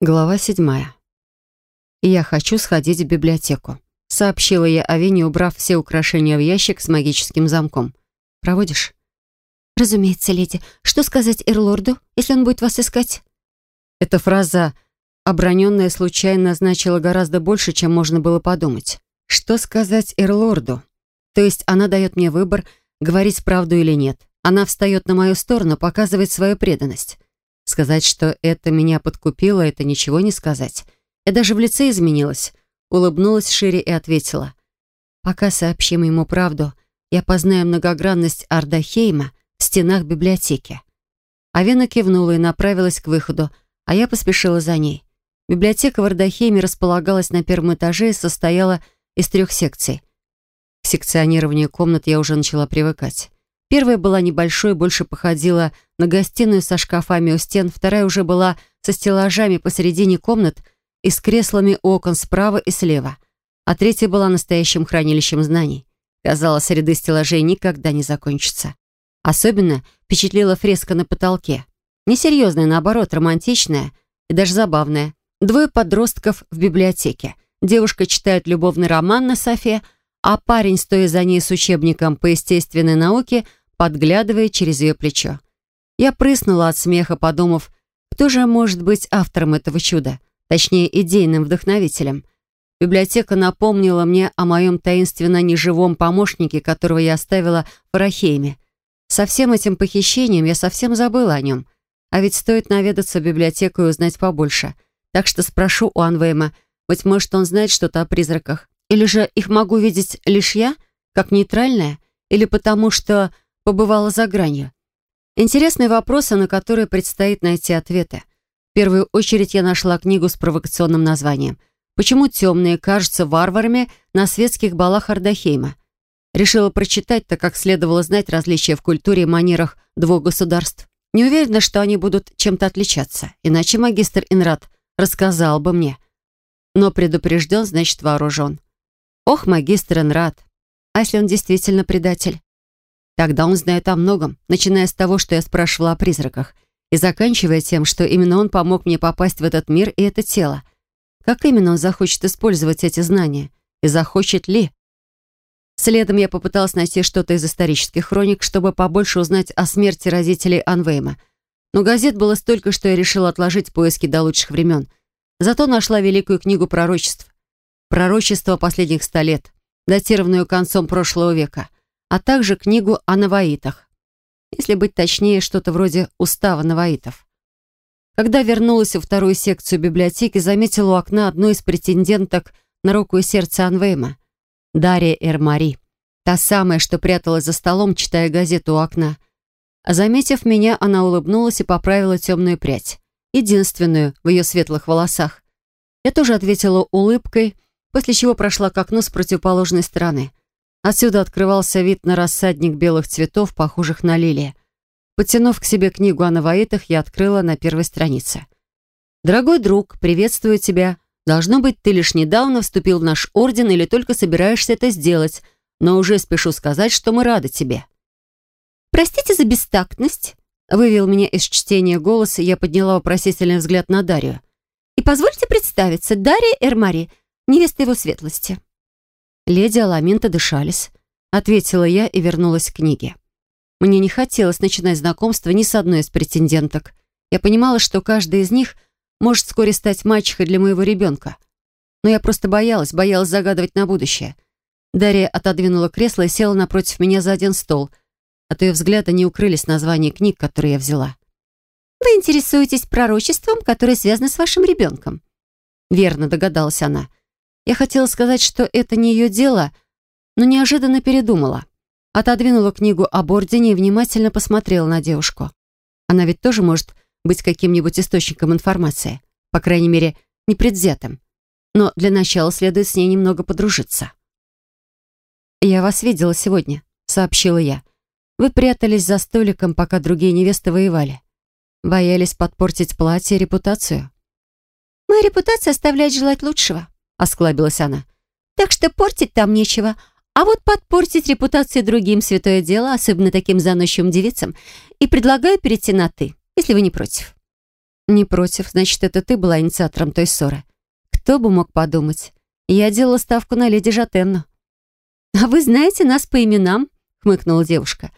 Глава седьмая. «Я хочу сходить в библиотеку», — сообщила я Авине, убрав все украшения в ящик с магическим замком. «Проводишь?» «Разумеется, леди. Что сказать Эрлорду, если он будет вас искать?» Эта фраза, оброненная случайно, значила гораздо больше, чем можно было подумать. Что сказать Эрлорду? То есть она дает мне выбор, говорить правду или нет. Она встает на мою сторону, показывает свою преданность. Сказать, что это меня подкупило, это ничего не сказать. Я даже в лице изменилась. Улыбнулась шире и ответила. Пока сообщим ему правду, я познаю многогранность Ардахейма в стенах библиотеки. Авена кивнула и направилась к выходу, а я поспешила за ней. Библиотека в Ардахейме располагалась на первом этаже и состояла из трех секций. К секционированию комнат я уже начала привыкать. Первая была небольшой, больше походила на гостиную со шкафами у стен, вторая уже была со стеллажами посередине комнат и с креслами окон справа и слева, а третья была настоящим хранилищем знаний. Казалось, ряды стеллажей никогда не закончатся. Особенно впечатлила фреска на потолке. Несерьезная, наоборот, романтичная и даже забавная. Двое подростков в библиотеке. Девушка читает любовный роман на софе, а парень, стоя за ней с учебником по естественной науке, подглядывая через ее плечо. Я прыснула от смеха, подумав, кто же может быть автором этого чуда, точнее, идейным вдохновителем. Библиотека напомнила мне о моем таинственно неживом помощнике, которого я оставила в Арахейме. Со всем этим похищением я совсем забыла о нем. А ведь стоит наведаться в библиотеку и узнать побольше. Так что спрошу у Анвейма, быть может, он знает что-то о призраках. Или же их могу видеть лишь я, как нейтральная? Или потому что побывала за гранью? Интересные вопросы, на которые предстоит найти ответы. В первую очередь я нашла книгу с провокационным названием «Почему темные кажутся варварами на светских балах Ардахейма?» Решила прочитать, так как следовало знать различия в культуре и манерах двух государств. Не уверена, что они будут чем-то отличаться, иначе магистр Инрад рассказал бы мне. Но предупрежден, значит вооружен. Ох, магистр Инрад, а если он действительно предатель? Тогда он знает о многом, начиная с того, что я спрашивала о призраках, и заканчивая тем, что именно он помог мне попасть в этот мир и это тело. Как именно он захочет использовать эти знания? И захочет ли? Следом я попыталась найти что-то из исторических хроник, чтобы побольше узнать о смерти родителей Анвейма. Но газет было столько, что я решила отложить поиски до лучших времен. Зато нашла великую книгу пророчеств. Пророчество последних ста лет, датированную концом прошлого века а также книгу о наваитах. Если быть точнее, что-то вроде устава наваитов. Когда вернулась во вторую секцию библиотеки, заметила у окна одну из претенденток на руку и сердце Анвейма. Дарья Эрмари. Та самая, что пряталась за столом, читая газету у окна. А заметив меня, она улыбнулась и поправила темную прядь. Единственную в ее светлых волосах. Я тоже ответила улыбкой, после чего прошла к окну с противоположной стороны. Отсюда открывался вид на рассадник белых цветов, похожих на лилии. Подтянув к себе книгу о новоитах, я открыла на первой странице. «Дорогой друг, приветствую тебя. Должно быть, ты лишь недавно вступил в наш орден или только собираешься это сделать, но уже спешу сказать, что мы рады тебе». «Простите за бестактность», — вывел меня из чтения голос, и я подняла вопросительный взгляд на Дарью. «И позвольте представиться, Дарья Эрмари, невеста его светлости». Леди Аламинта дышались. Ответила я и вернулась к книге. Мне не хотелось начинать знакомство ни с одной из претенденток. Я понимала, что каждая из них может вскоре стать мачехой для моего ребенка. Но я просто боялась, боялась загадывать на будущее. Дарья отодвинула кресло и села напротив меня за один стол. От ее взгляда не укрылись названия книг, которые я взяла. «Вы интересуетесь пророчеством, которое связано с вашим ребенком?» Верно догадалась она. Я хотела сказать, что это не ее дело, но неожиданно передумала. Отодвинула книгу об ордене и внимательно посмотрела на девушку. Она ведь тоже может быть каким-нибудь источником информации, по крайней мере, непредвзятым. Но для начала следует с ней немного подружиться. «Я вас видела сегодня», — сообщила я. «Вы прятались за столиком, пока другие невесты воевали. Боялись подпортить платье и репутацию». «Моя репутация оставляет желать лучшего», осклабилась она. «Так что портить там нечего. А вот подпортить репутацию другим святое дело, особенно таким заносчивым девицам, и предлагаю перейти на «ты», если вы не против». «Не против. Значит, это ты была инициатором той ссоры. Кто бы мог подумать? Я делала ставку на леди Жатенну». «А вы знаете нас по именам?» — хмыкнула девушка.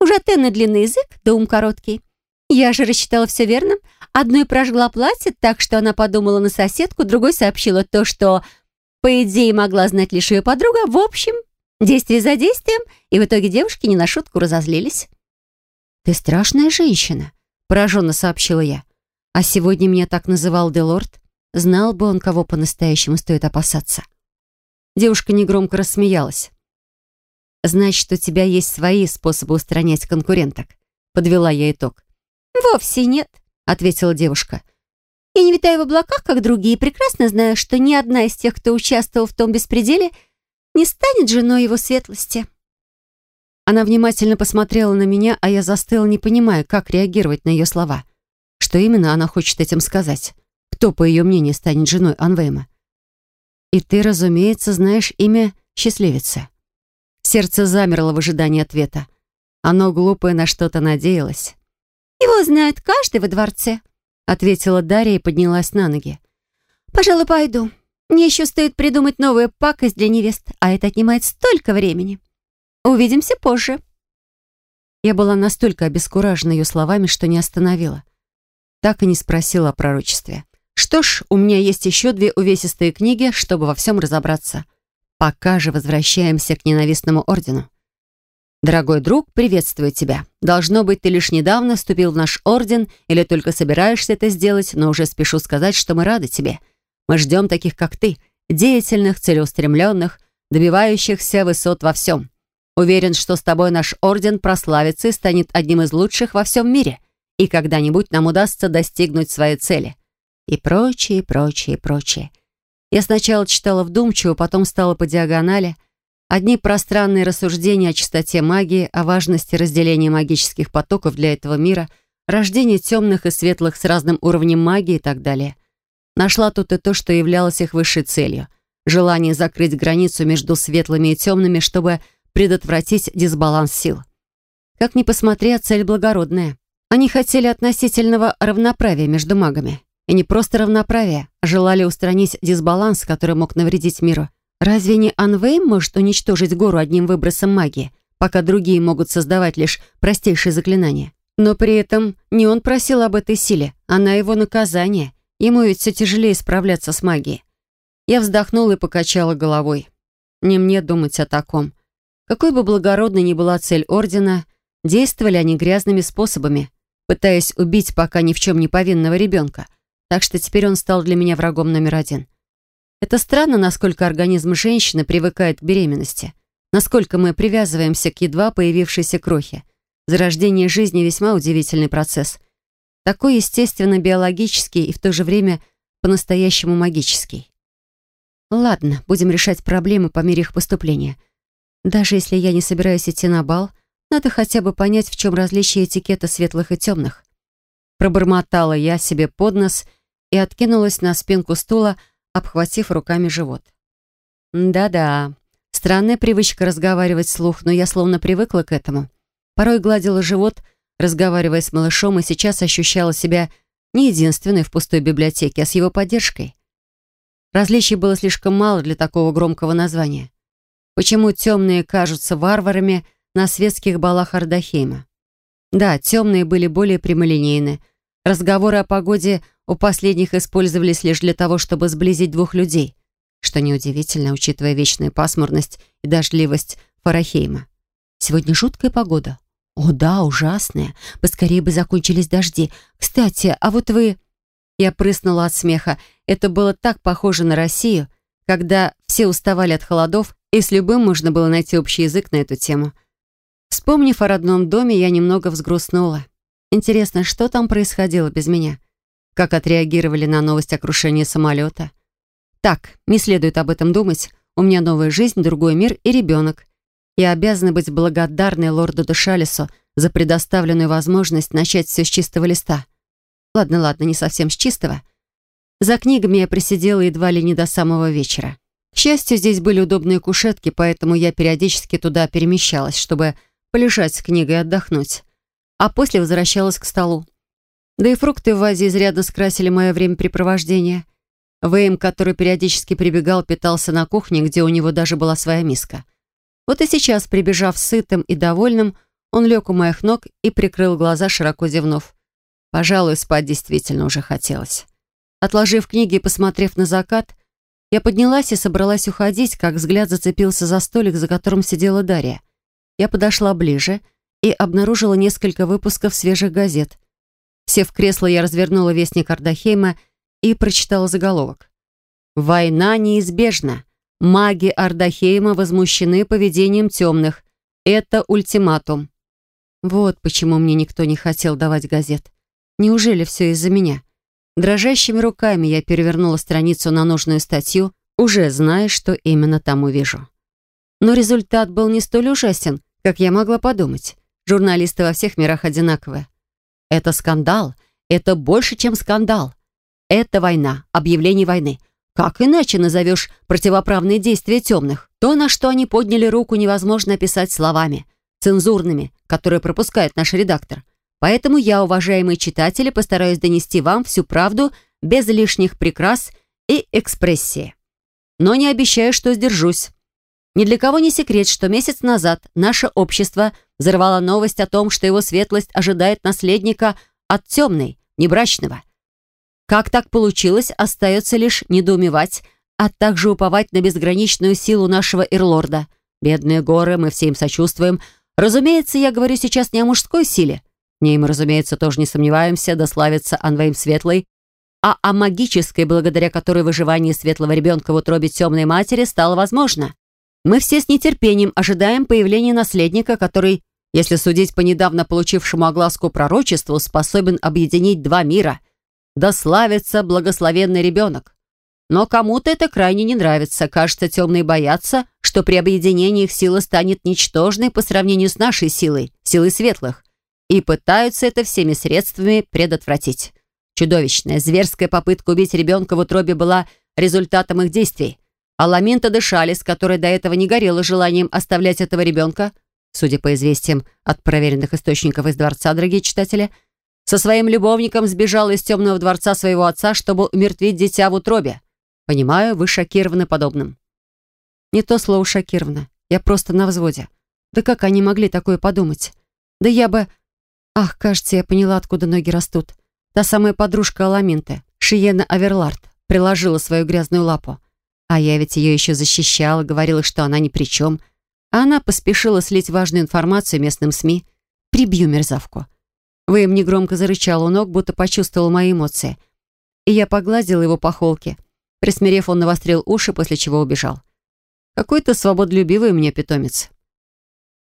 «У Жатенны длинный язык, да ум короткий. Я же рассчитала все верно. Одной прожгла платье, так что она подумала на соседку, другой сообщила то, что, по идее, могла знать лишь ее подруга. В общем, действие за действием, и в итоге девушки не на шутку разозлились. «Ты страшная женщина», — пораженно сообщила я. «А сегодня меня так называл Делорд. Знал бы он, кого по-настоящему стоит опасаться». Девушка негромко рассмеялась. «Значит, у тебя есть свои способы устранять конкуренток», — подвела я итог. «Вовсе нет», — ответила девушка. «Я не витаю в облаках, как другие, прекрасно знаю, что ни одна из тех, кто участвовал в том беспределе, не станет женой его светлости». Она внимательно посмотрела на меня, а я застыла, не понимая, как реагировать на ее слова. Что именно она хочет этим сказать? Кто, по ее мнению, станет женой Анвейма? И ты, разумеется, знаешь имя счастливицы. Сердце замерло в ожидании ответа. Оно глупое на что-то надеялось. «Его знает каждый во дворце», — ответила Дарья и поднялась на ноги. «Пожалуй, пойду. Мне еще стоит придумать новую пакость для невест, а это отнимает столько времени. Увидимся позже». Я была настолько обескуражена ее словами, что не остановила. Так и не спросила о пророчестве. Что ж, у меня есть еще две увесистые книги, чтобы во всем разобраться. Пока же возвращаемся к ненавистному ордену. Дорогой друг, приветствую тебя. Должно быть, ты лишь недавно вступил в наш орден или только собираешься это сделать, но уже спешу сказать, что мы рады тебе. Мы ждем таких, как ты, деятельных, целеустремленных, добивающихся высот во всем. Уверен, что с тобой наш орден прославится и станет одним из лучших во всем мире, и когда-нибудь нам удастся достигнуть своей цели. И прочее, прочее, прочее. Я сначала читала вдумчиво, потом стала по диагонали — Одни пространные рассуждения о чистоте магии, о важности разделения магических потоков для этого мира, рождения темных и светлых с разным уровнем магии и так далее. Нашла тут и то, что являлось их высшей целью. Желание закрыть границу между светлыми и темными, чтобы предотвратить дисбаланс сил. Как ни посмотри, а цель благородная. Они хотели относительного равноправия между магами. И не просто равноправия, а желали устранить дисбаланс, который мог навредить миру. Разве не Анвейм может уничтожить гору одним выбросом магии, пока другие могут создавать лишь простейшие заклинания? Но при этом не он просил об этой силе, она его наказание. Ему ведь все тяжелее справляться с магией. Я вздохнула и покачала головой. Не мне думать о таком. Какой бы благородной ни была цель Ордена, действовали они грязными способами, пытаясь убить пока ни в чем не повинного ребенка. Так что теперь он стал для меня врагом номер один. Это странно, насколько организм женщины привыкает к беременности, насколько мы привязываемся к едва появившейся крохе. Зарождение жизни весьма удивительный процесс. Такой естественно биологический и в то же время по-настоящему магический. Ладно, будем решать проблемы по мере их поступления. Даже если я не собираюсь идти на бал, надо хотя бы понять, в чем различие этикета светлых и темных. Пробормотала я себе под нос и откинулась на спинку стула, обхватив руками живот. Да-да, странная привычка разговаривать вслух, но я словно привыкла к этому. Порой гладила живот, разговаривая с малышом, и сейчас ощущала себя не единственной в пустой библиотеке, а с его поддержкой. Различий было слишком мало для такого громкого названия. Почему темные кажутся варварами на светских балах Ардахейма? Да, темные были более прямолинейны. Разговоры о погоде у последних использовались лишь для того, чтобы сблизить двух людей, что неудивительно, учитывая вечную пасмурность и дождливость Фарахейма. Сегодня жуткая погода. О да, ужасная. Поскорее бы закончились дожди. Кстати, а вот вы... Я прыснула от смеха. Это было так похоже на Россию, когда все уставали от холодов, и с любым можно было найти общий язык на эту тему. Вспомнив о родном доме, я немного взгрустнула. Интересно, что там происходило без меня? Как отреагировали на новость о крушении самолета? Так, не следует об этом думать. У меня новая жизнь, другой мир и ребенок. Я обязана быть благодарной лорду Дешалису за предоставленную возможность начать все с чистого листа. Ладно, ладно, не совсем с чистого. За книгами я присидела едва ли не до самого вечера. К счастью, здесь были удобные кушетки, поэтому я периодически туда перемещалась, чтобы полежать с книгой и отдохнуть. А после возвращалась к столу. Да и фрукты в вазе изрядно скрасили мое времяпрепровождение. Вейм, который периодически прибегал, питался на кухне, где у него даже была своя миска. Вот и сейчас, прибежав сытым и довольным, он лег у моих ног и прикрыл глаза, широко зевнув. Пожалуй, спать действительно уже хотелось. Отложив книги и посмотрев на закат, я поднялась и собралась уходить, как взгляд зацепился за столик, за которым сидела Дарья. Я подошла ближе и обнаружила несколько выпусков свежих газет. Сев в кресло, я развернула вестник Ардахейма и прочитала заголовок. «Война неизбежна. Маги Ардахейма возмущены поведением темных. Это ультиматум». Вот почему мне никто не хотел давать газет. Неужели все из-за меня? Дрожащими руками я перевернула страницу на нужную статью, уже зная, что именно там увижу. Но результат был не столь ужасен, как я могла подумать. Журналисты во всех мирах одинаковые. Это скандал. Это больше, чем скандал. Это война, объявление войны. Как иначе назовешь противоправные действия темных? То, на что они подняли руку, невозможно описать словами, цензурными, которые пропускает наш редактор. Поэтому я, уважаемые читатели, постараюсь донести вам всю правду без лишних прикрас и экспрессии. Но не обещаю, что сдержусь. Ни для кого не секрет, что месяц назад наше общество взорвало новость о том, что его светлость ожидает наследника от темной, небрачного. Как так получилось, остается лишь недоумевать, а также уповать на безграничную силу нашего Ирлорда. Бедные горы, мы все им сочувствуем. Разумеется, я говорю сейчас не о мужской силе. В ней мы, разумеется, тоже не сомневаемся, да славится Анвейм Светлый, а о магической, благодаря которой выживание светлого ребенка в утробе темной матери стало возможно. Мы все с нетерпением ожидаем появления наследника, который, если судить по недавно получившему огласку пророчеству, способен объединить два мира. Да славится благословенный ребенок. Но кому-то это крайне не нравится. Кажется, темные боятся, что при объединении их сила станет ничтожной по сравнению с нашей силой, силой светлых, и пытаются это всеми средствами предотвратить. Чудовищная, зверская попытка убить ребенка в утробе была результатом их действий. А Ламинта де Шалис, которая до этого не горела желанием оставлять этого ребенка, судя по известиям от проверенных источников из дворца, дорогие читатели, со своим любовником сбежала из темного дворца своего отца, чтобы умертвить дитя в утробе. Понимаю, вы шокированы подобным. Не то слово «шокировано». Я просто на взводе. Да как они могли такое подумать? Да я бы... Ах, кажется, я поняла, откуда ноги растут. Та самая подружка Аламинты, Шиена Аверлард, приложила свою грязную лапу. А я ведь ее еще защищала, говорила, что она ни при чем. А она поспешила слить важную информацию местным СМИ. Прибью мерзавку. Вэйм негромко зарычал у ног, будто почувствовал мои эмоции. И я погладила его по холке. Присмирев, он навострил уши, после чего убежал. Какой-то свободолюбивый мне питомец.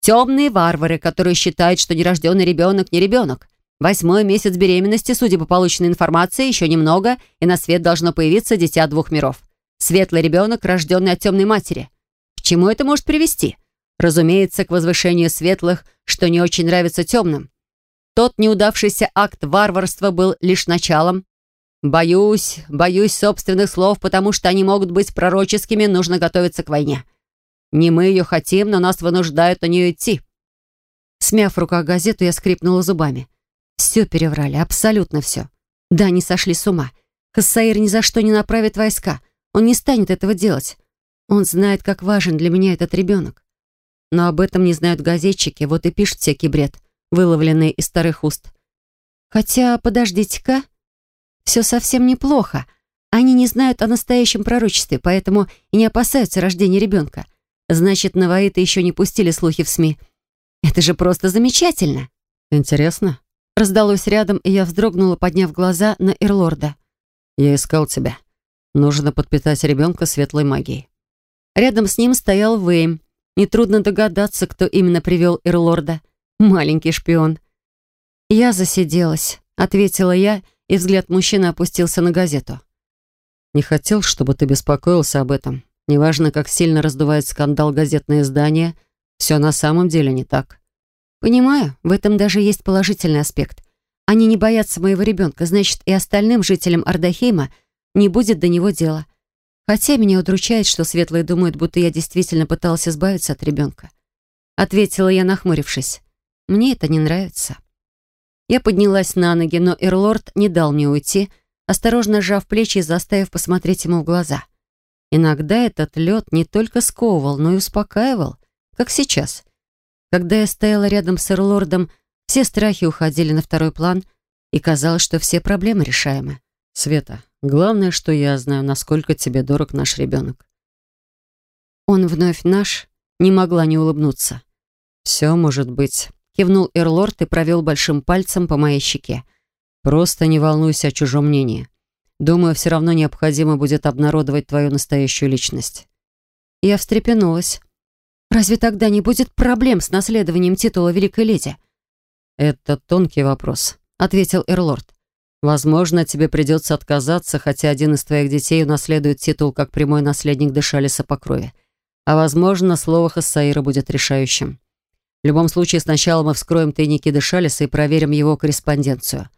Темные варвары, которые считают, что нерожденный ребенок не ребенок. Восьмой месяц беременности, судя по полученной информации, еще немного, и на свет должно появиться дитя двух миров. Светлый ребенок, рожденный от темной матери. К чему это может привести? Разумеется, к возвышению светлых, что не очень нравится темным. Тот неудавшийся акт варварства был лишь началом. Боюсь, боюсь собственных слов, потому что они могут быть пророческими, нужно готовиться к войне. Не мы ее хотим, но нас вынуждают на нее идти. Смяв в руках газету, я скрипнула зубами. Все переврали, абсолютно все. Да, они сошли с ума. Хассаир ни за что не направит войска. Он не станет этого делать. Он знает, как важен для меня этот ребенок. Но об этом не знают газетчики, вот и пишут всякий бред, выловленный из старых уст. Хотя, подождите-ка, все совсем неплохо. Они не знают о настоящем пророчестве, поэтому и не опасаются рождения ребенка. Значит, наваиты еще не пустили слухи в СМИ. Это же просто замечательно. Интересно. Раздалось рядом, и я вздрогнула, подняв глаза на Эрлорда. «Я искал тебя», Нужно подпитать ребенка светлой магией. Рядом с ним стоял Вейм. Нетрудно догадаться, кто именно привел Эрлорда. Маленький шпион. «Я засиделась», — ответила я, и взгляд мужчины опустился на газету. «Не хотел, чтобы ты беспокоился об этом. Неважно, как сильно раздувает скандал газетное издание, все на самом деле не так». «Понимаю, в этом даже есть положительный аспект. Они не боятся моего ребенка, значит, и остальным жителям Ардахейма — не будет до него дела. Хотя меня удручает, что светлые думают, будто я действительно пыталась избавиться от ребенка. Ответила я, нахмурившись. Мне это не нравится. Я поднялась на ноги, но Эрлорд не дал мне уйти, осторожно сжав плечи и заставив посмотреть ему в глаза. Иногда этот лед не только сковывал, но и успокаивал, как сейчас. Когда я стояла рядом с Эрлордом, все страхи уходили на второй план, и казалось, что все проблемы решаемы. «Света, главное, что я знаю, насколько тебе дорог наш ребенок». «Он вновь наш?» Не могла не улыбнуться. «Все может быть», — кивнул Эрлорд и провел большим пальцем по моей щеке. «Просто не волнуйся о чужом мнении. Думаю, все равно необходимо будет обнародовать твою настоящую личность». Я встрепенулась. «Разве тогда не будет проблем с наследованием титула Великой Леди?» «Это тонкий вопрос», — ответил Эрлорд. «Возможно, тебе придется отказаться, хотя один из твоих детей унаследует титул как прямой наследник Дешалиса по крови. А возможно, слово Хассаира будет решающим. В любом случае, сначала мы вскроем тайники Дешалиса и проверим его корреспонденцию.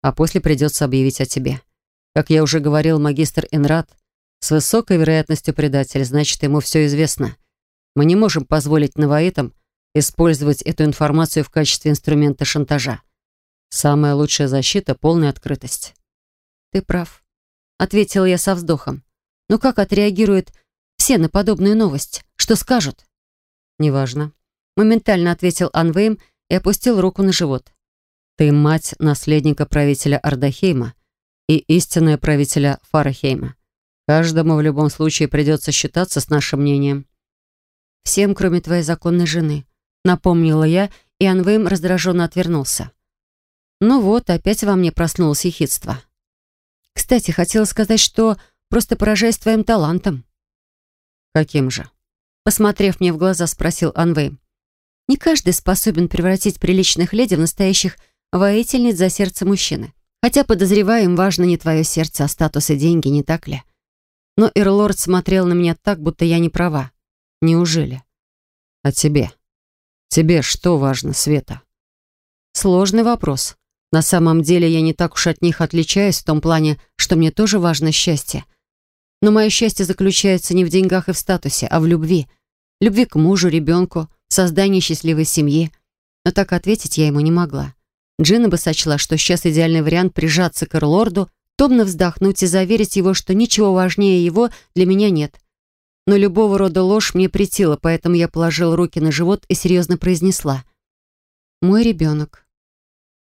А после придется объявить о тебе. Как я уже говорил, магистр Энрат с высокой вероятностью предатель, значит, ему все известно. Мы не можем позволить новоитам использовать эту информацию в качестве инструмента шантажа. Самая лучшая защита — полная открытость. «Ты прав», — ответила я со вздохом. «Но как отреагирует все на подобную новость. Что скажут?» «Неважно», — моментально ответил Анвейм и опустил руку на живот. «Ты мать наследника правителя Ардахейма и истинная правителя Фарахейма. Каждому в любом случае придется считаться с нашим мнением». «Всем, кроме твоей законной жены», — напомнила я, и Анвейм раздраженно отвернулся. «Ну вот, опять во мне проснулось ехидство». «Кстати, хотела сказать, что просто поражаюсь твоим талантом». «Каким же?» Посмотрев мне в глаза, спросил Анвей. «Не каждый способен превратить приличных леди в настоящих воительниц за сердце мужчины. Хотя, подозреваю, им важно не твое сердце, а статус и деньги, не так ли? Но Эрлорд смотрел на меня так, будто я не права. Неужели? А тебе? Тебе что важно, Света? Сложный вопрос. На самом деле я не так уж от них отличаюсь в том плане, что мне тоже важно счастье. Но мое счастье заключается не в деньгах и в статусе, а в любви. Любви к мужу, ребенку, создании счастливой семьи. Но так ответить я ему не могла. Джина бы сочла, что сейчас идеальный вариант прижаться к Эрлорду, томно вздохнуть и заверить его, что ничего важнее его для меня нет. Но любого рода ложь мне претила, поэтому я положила руки на живот и серьезно произнесла. «Мой ребенок».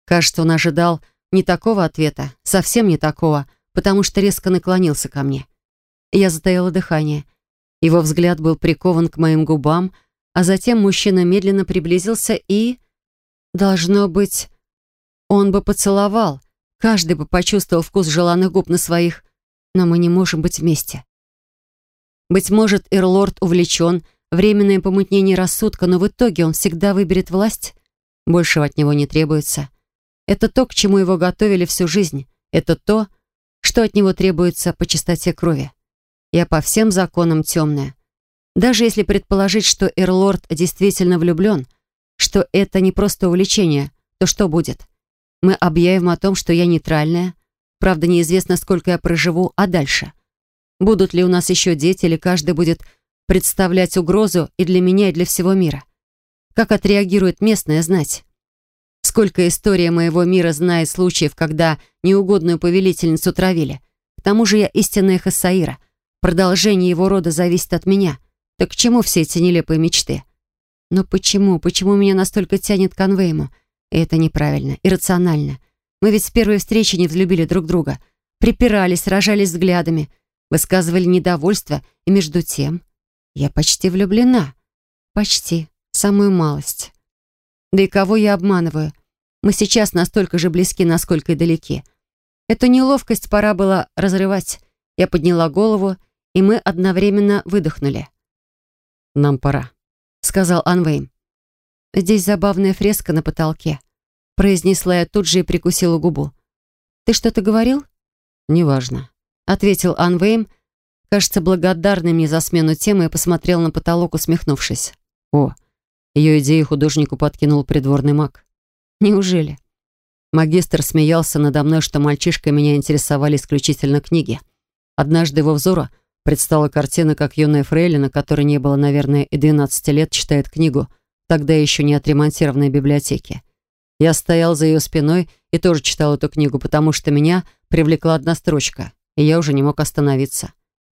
Кажется, он ожидал не такого ответа, совсем не такого, потому что резко наклонился ко мне. Я затаила дыхание. Его взгляд был прикован к моим губам, а затем мужчина медленно приблизился и... Должно быть, он бы поцеловал. Каждый бы почувствовал вкус желанных губ на своих. Но мы не можем быть вместе. Быть может, Эрлорд увлечен, временное помутнение рассудка, но в итоге он всегда выберет власть. Большего от него не требуется. Это то, к чему его готовили всю жизнь. Это то, что от него требуется по чистоте крови. Я по всем законам темная. Даже если предположить, что Эрлорд действительно влюблен, что это не просто увлечение, то что будет? Мы объявим о том, что я нейтральная. Правда, неизвестно, сколько я проживу, а дальше? Будут ли у нас еще дети, или каждый будет представлять угрозу и для меня, и для всего мира? Как отреагирует местная знать? Сколько история моего мира знает случаев, когда неугодную повелительницу травили? К тому же я истинная Хасаира — Продолжение его рода зависит от меня. Так к чему все эти нелепые мечты? Но почему? Почему меня настолько тянет к Конвейму? Это неправильно, иррационально. Мы ведь с первой встречи не взлюбили друг друга. Припирались, сражались взглядами, высказывали недовольство, и между тем я почти влюблена. Почти. Самую малость. Да и кого я обманываю? Мы сейчас настолько же близки, насколько и далеки. Эту неловкость пора было разрывать. Я подняла голову и мы одновременно выдохнули. «Нам пора», — сказал Анвейн. «Здесь забавная фреска на потолке», — произнесла я тут же и прикусила губу. «Ты что-то говорил?» «Неважно», — ответил Анвейм, кажется, благодарный мне за смену темы и посмотрел на потолок, усмехнувшись. «О, ее идею художнику подкинул придворный маг». «Неужели?» Магистр смеялся надо мной, что мальчишкой меня интересовали исключительно книги. Однажды его взора Предстала картина, как юная фрейлина, которой не было, наверное, и 12 лет, читает книгу, тогда еще не отремонтированной библиотеке. Я стоял за ее спиной и тоже читал эту книгу, потому что меня привлекла одна строчка, и я уже не мог остановиться.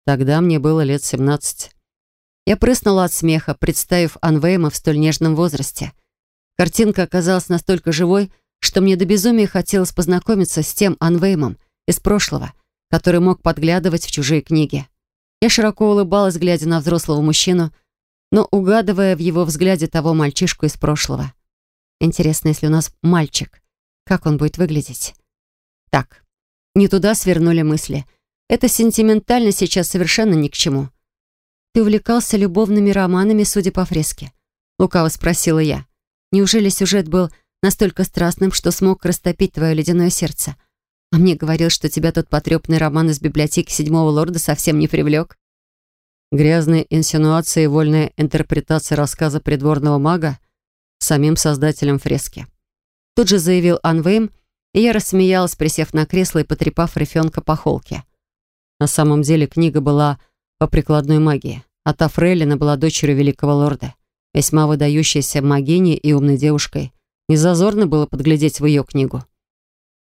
Тогда мне было лет семнадцать. Я прыснула от смеха, представив Анвейма в столь нежном возрасте. Картинка оказалась настолько живой, что мне до безумия хотелось познакомиться с тем Анвеймом из прошлого, который мог подглядывать в чужие книги. Я широко улыбалась, глядя на взрослого мужчину, но угадывая в его взгляде того мальчишку из прошлого. Интересно, если у нас мальчик, как он будет выглядеть? Так, не туда свернули мысли. Это сентиментально сейчас совершенно ни к чему. «Ты увлекался любовными романами, судя по фреске?» Лукаво спросила я. «Неужели сюжет был настолько страстным, что смог растопить твое ледяное сердце?» А мне говорил, что тебя тот потрепанный роман из библиотеки седьмого лорда совсем не привлек. Грязные инсинуации и вольная интерпретация рассказа придворного мага самим создателем фрески. Тут же заявил Анвейм, и я рассмеялась, присев на кресло и потрепав рефенка по холке. На самом деле книга была по прикладной магии, а та Фрейлина была дочерью великого лорда, весьма выдающейся магиней и умной девушкой. Незазорно было подглядеть в ее книгу.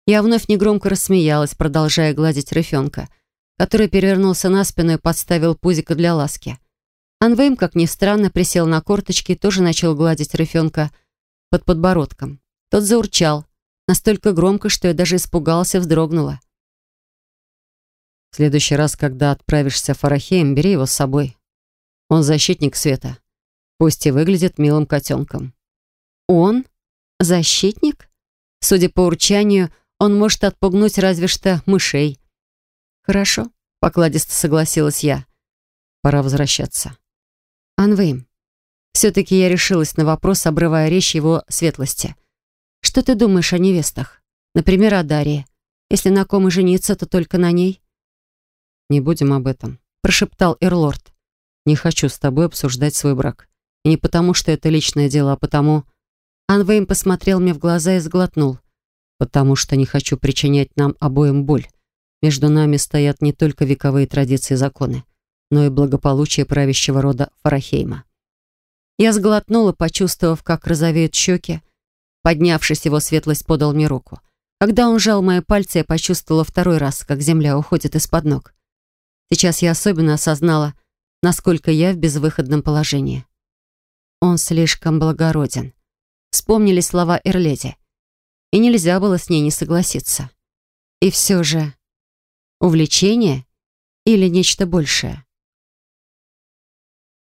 Я вновь негромко рассмеялась, продолжая гладить рыфенка, который перевернулся на спину и подставил пузико для ласки. Анвейм, как ни странно, присел на корточки и тоже начал гладить рыфенка под подбородком. Тот заурчал, настолько громко, что я даже испугалась и вздрогнула. «В следующий раз, когда отправишься в Фарахеем, бери его с собой. Он защитник света. Пусть и выглядит милым котенком». «Он? Защитник?» Судя по урчанию, он может отпугнуть разве что мышей. Хорошо, покладисто согласилась я. Пора возвращаться. Анвейм, все-таки я решилась на вопрос, обрывая речь его светлости. Что ты думаешь о невестах? Например, о Дарье. Если на ком и жениться, то только на ней. Не будем об этом, прошептал Эрлорд. Не хочу с тобой обсуждать свой брак. И не потому, что это личное дело, а потому... Анвейм посмотрел мне в глаза и сглотнул потому что не хочу причинять нам обоим боль. Между нами стоят не только вековые традиции и законы, но и благополучие правящего рода Фарахейма. Я сглотнула, почувствовав, как розовеют щеки. Поднявшись, его светлость подал мне руку. Когда он сжал мои пальцы, я почувствовала второй раз, как земля уходит из-под ног. Сейчас я особенно осознала, насколько я в безвыходном положении. Он слишком благороден. Вспомнили слова Эрледи и нельзя было с ней не согласиться. И все же увлечение или нечто большее?